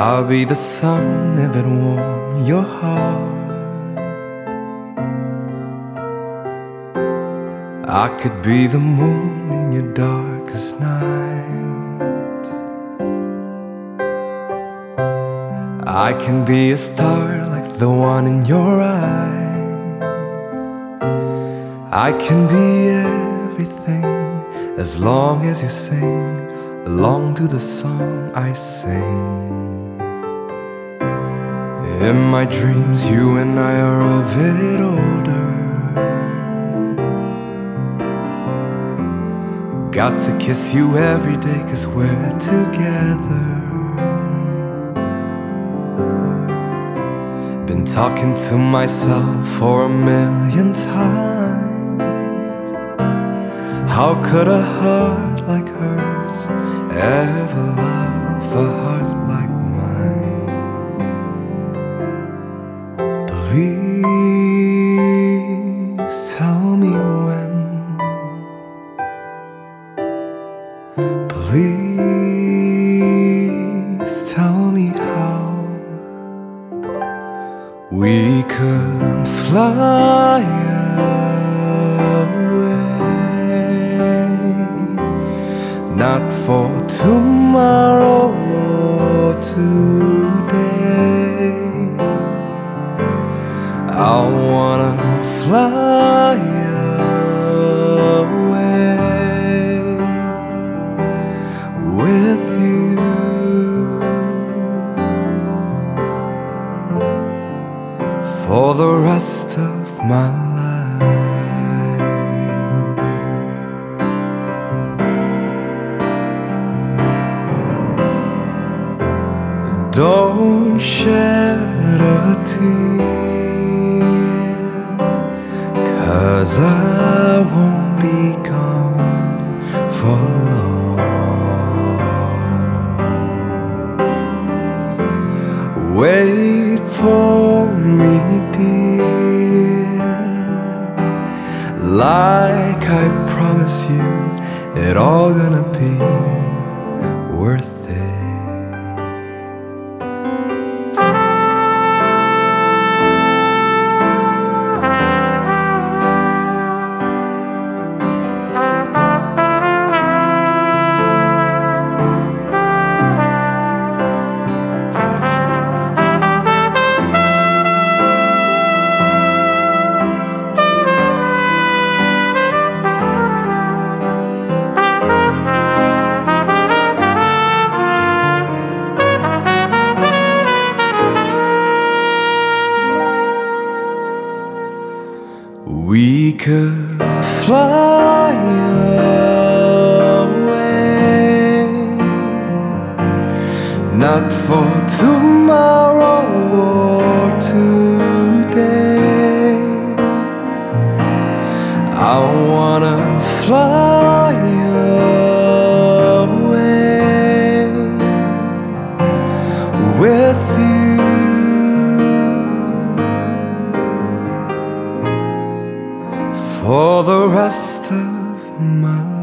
I'll be the sun if it warm your heart. I could be the moon in your darkest night. I can be a star like the one in your eye. I can be everything as long as you sing along to the song I sing. In my dreams, you and I are a bit older. Got to kiss you every day, cause we're together. Been talking to myself for a million times. How could a heart like hers ever love a heart like Please tell me when. Please tell me how we could fly away, not for tomorrow or today. For the rest of my life. Don't shed a tear, cause I like I promise you, it all gonna be worth it. We could fly away, not for tomorrow or today. I wanna fly for the rest of my life.